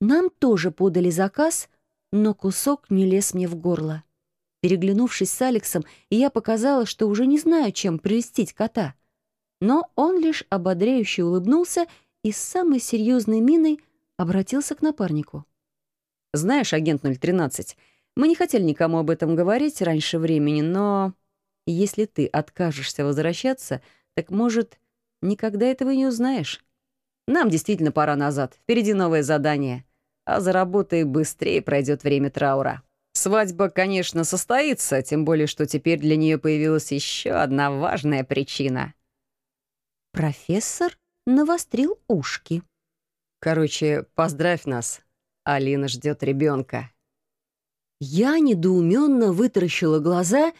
Нам тоже подали заказ, но кусок не лез мне в горло. Переглянувшись с Алексом, я показала, что уже не знаю, чем прелестить кота. Но он лишь ободряюще улыбнулся и с самой серьезной миной обратился к напарнику. «Знаешь, агент 013, мы не хотели никому об этом говорить раньше времени, но если ты откажешься возвращаться, так, может, никогда этого не узнаешь. Нам действительно пора назад, впереди новое задание, а за работой быстрее пройдет время траура». Свадьба, конечно, состоится, тем более, что теперь для нее появилась еще одна важная причина. Профессор навострил ушки. Короче, поздравь нас. Алина ждет ребенка. Я недоуменно вытаращила глаза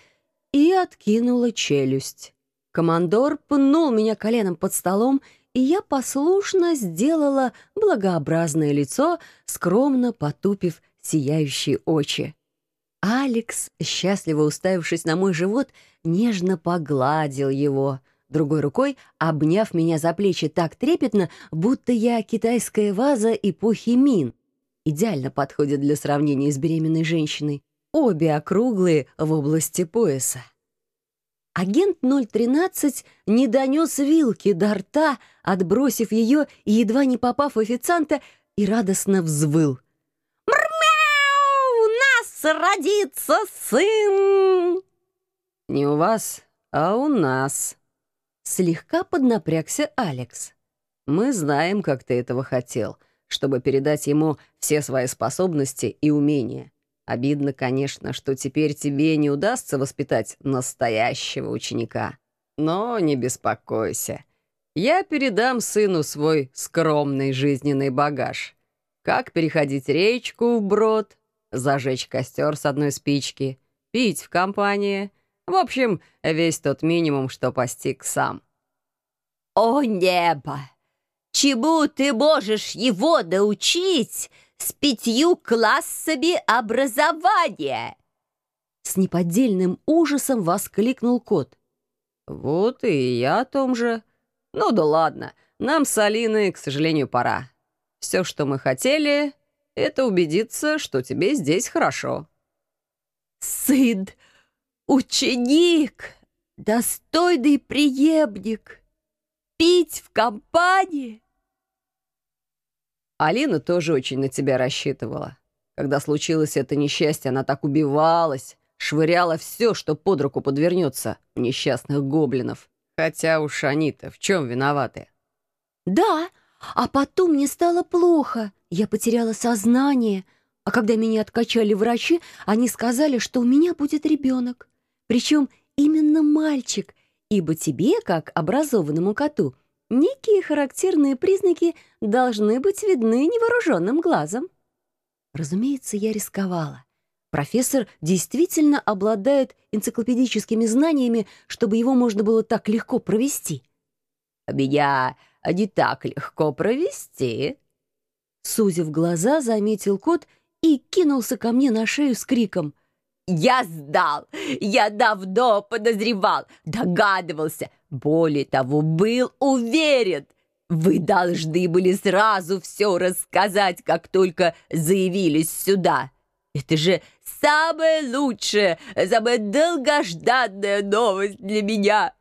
и откинула челюсть. Командор пнул меня коленом под столом, и я послушно сделала благообразное лицо, скромно потупив сияющие очи. Алекс, счастливо уставившись на мой живот, нежно погладил его, другой рукой обняв меня за плечи так трепетно, будто я китайская ваза эпохи Мин. Идеально подходит для сравнения с беременной женщиной. Обе округлые в области пояса. Агент 013 не донес вилки до рта, отбросив ее и едва не попав официанта, и радостно взвыл — родится сын!» «Не у вас, а у нас», — слегка поднапрягся Алекс. «Мы знаем, как ты этого хотел, чтобы передать ему все свои способности и умения. Обидно, конечно, что теперь тебе не удастся воспитать настоящего ученика. Но не беспокойся. Я передам сыну свой скромный жизненный багаж. Как переходить речку вброд, зажечь костер с одной спички, пить в компании. В общем, весь тот минимум, что постиг сам. «О небо! Чему ты можешь его научить с пятью классами образования?» С неподдельным ужасом воскликнул кот. «Вот и я о том же. Ну да ладно, нам с Алиной, к сожалению, пора. Все, что мы хотели, это убедиться, что тебе здесь хорошо». «Сын, ученик, достойный преемник, пить в компании?» Алина тоже очень на тебя рассчитывала. Когда случилось это несчастье, она так убивалась, швыряла все, что под руку подвернется, несчастных гоблинов. Хотя уж они-то в чем виноваты? «Да, а потом мне стало плохо. Я потеряла сознание, а когда меня откачали врачи, они сказали, что у меня будет ребенок. Причем именно мальчик, ибо тебе, как образованному коту, некие характерные признаки должны быть видны невооруженным глазом. Разумеется, я рисковала. Профессор действительно обладает энциклопедическими знаниями, чтобы его можно было так легко провести. «Меня не так легко провести», Сузив глаза, заметил кот и кинулся ко мне на шею с криком. «Я сдал! Я давно подозревал, догадывался, более того, был уверен. Вы должны были сразу все рассказать, как только заявились сюда. Это же самая лучшая, самая долгожданная новость для меня!»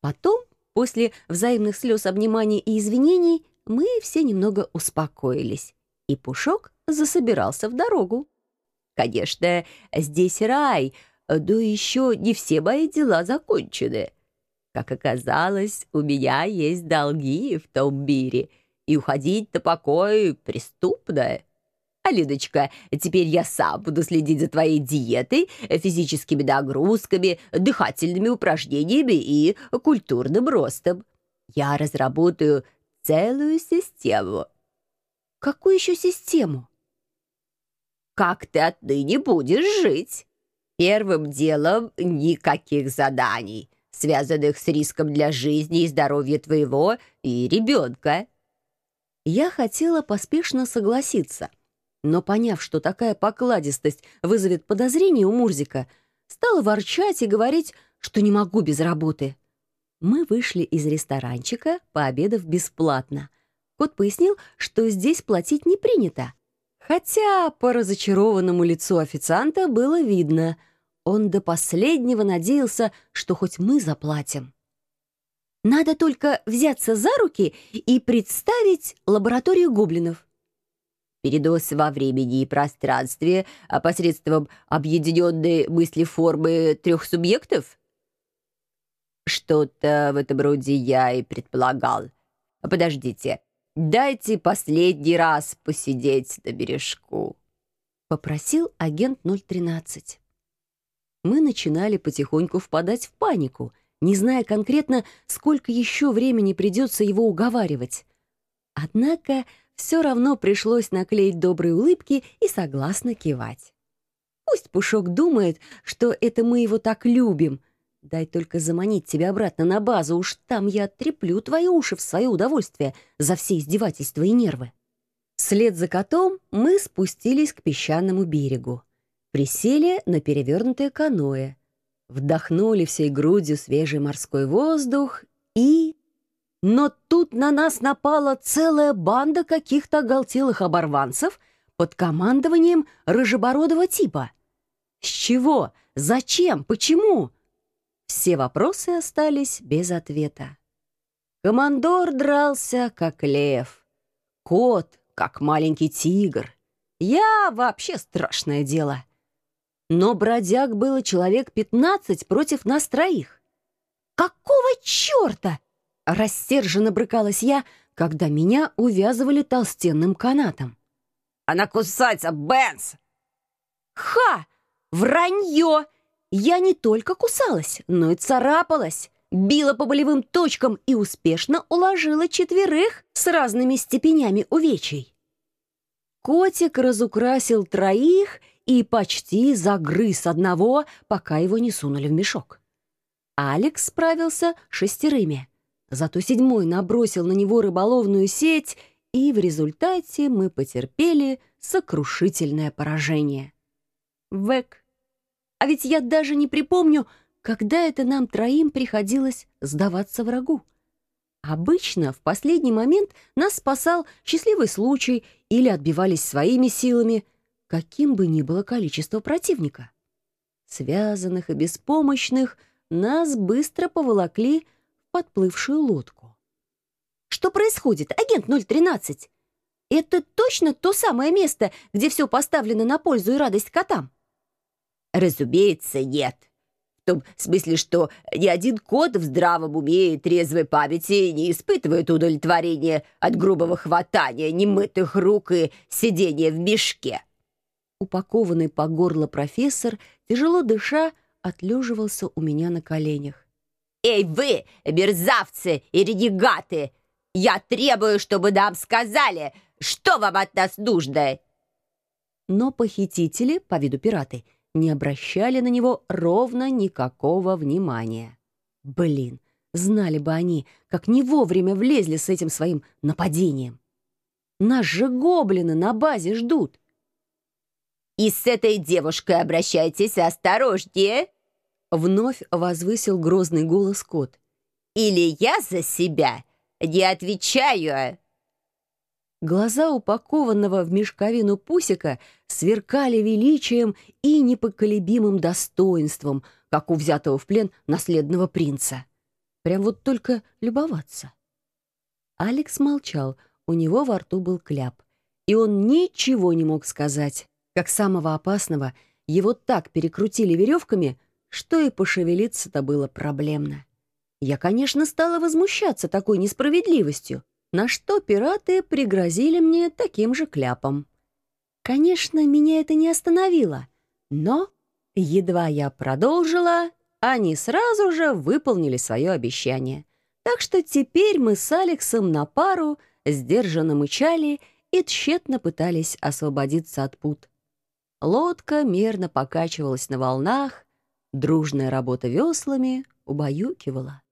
Потом, после взаимных слез, обниманий и извинений, мы все немного успокоились, и Пушок засобирался в дорогу. Конечно, здесь рай, да еще не все мои дела закончены. Как оказалось, у меня есть долги в том мире, и уходить на покой преступно. Алидочка, теперь я сам буду следить за твоей диетой, физическими нагрузками, дыхательными упражнениями и культурным ростом. Я разработаю целую систему. Какую еще систему? Как ты отныне будешь жить? Первым делом никаких заданий, связанных с риском для жизни и здоровья твоего и ребенка. Я хотела поспешно согласиться, но, поняв, что такая покладистость вызовет подозрение у Мурзика, стала ворчать и говорить, что не могу без работы. Мы вышли из ресторанчика, пообедав бесплатно. Кот пояснил, что здесь платить не принято. Хотя по разочарованному лицу официанта было видно, он до последнего надеялся, что хоть мы заплатим. Надо только взяться за руки и представить лабораторию гоблинов. Передоз во времени и пространстве а посредством объединенной мысли формы трех субъектов? Что-то в этом роде я и предполагал. Подождите, дайте последний раз посидеть на бережку. Попросил агент 013. Мы начинали потихоньку впадать в панику, не зная конкретно, сколько еще времени придется его уговаривать. Однако все равно пришлось наклеить добрые улыбки и согласно кивать. Пусть Пушок думает, что это мы его так любим. Дай только заманить тебя обратно на базу, уж там я оттреплю твои уши в свое удовольствие за все издевательства и нервы. Вслед за котом мы спустились к песчаному берегу. Присели на перевернутое каноэ, вдохнули всей грудью свежий морской воздух и но тут на нас напала целая банда каких-то оголтелых оборванцев под командованием рыжебородого типа. С чего? Зачем? Почему? Все вопросы остались без ответа. Командор дрался, как лев. Кот, как маленький тигр. Я вообще страшное дело. Но бродяг было человек пятнадцать против нас троих. Какого черта? Рассерженно брыкалась я, когда меня увязывали толстенным канатом. «Она кусается, Бенс!» «Ха! Вранье! Я не только кусалась, но и царапалась, била по болевым точкам и успешно уложила четверых с разными степенями увечий. Котик разукрасил троих и почти загрыз одного, пока его не сунули в мешок. Алекс справился шестерыми. Зато седьмой набросил на него рыболовную сеть, и в результате мы потерпели сокрушительное поражение. Век. А ведь я даже не припомню, когда это нам троим приходилось сдаваться врагу. Обычно в последний момент нас спасал счастливый случай или отбивались своими силами, каким бы ни было количество противника. Связанных и беспомощных нас быстро поволокли подплывшую лодку. «Что происходит, агент 013? Это точно то самое место, где все поставлено на пользу и радость котам?» «Разумеется, нет. В том смысле, что ни один кот в здравом уме и трезвой памяти не испытывает удовлетворения от грубого хватания, немытых рук и сидения в мешке». Упакованный по горло профессор, тяжело дыша, отлеживался у меня на коленях. «Эй вы, мерзавцы и ренегаты! Я требую, чтобы нам сказали, что вам от нас нужно!» Но похитители, по виду пираты, не обращали на него ровно никакого внимания. Блин, знали бы они, как не вовремя влезли с этим своим нападением. Нас же гоблины на базе ждут. «И с этой девушкой обращайтесь осторожнее!» Вновь возвысил грозный голос кот. «Или я за себя не отвечаю!» Глаза упакованного в мешковину пусика сверкали величием и непоколебимым достоинством, как у взятого в плен наследного принца. Прям вот только любоваться. Алекс молчал, у него во рту был кляп, и он ничего не мог сказать. Как самого опасного, его так перекрутили веревками — что и пошевелиться-то было проблемно. Я, конечно, стала возмущаться такой несправедливостью, на что пираты пригрозили мне таким же кляпом. Конечно, меня это не остановило, но едва я продолжила, они сразу же выполнили свое обещание. Так что теперь мы с Алексом на пару сдержанно мычали и тщетно пытались освободиться от пут. Лодка мерно покачивалась на волнах, Дружная работа веслами убаюкивала.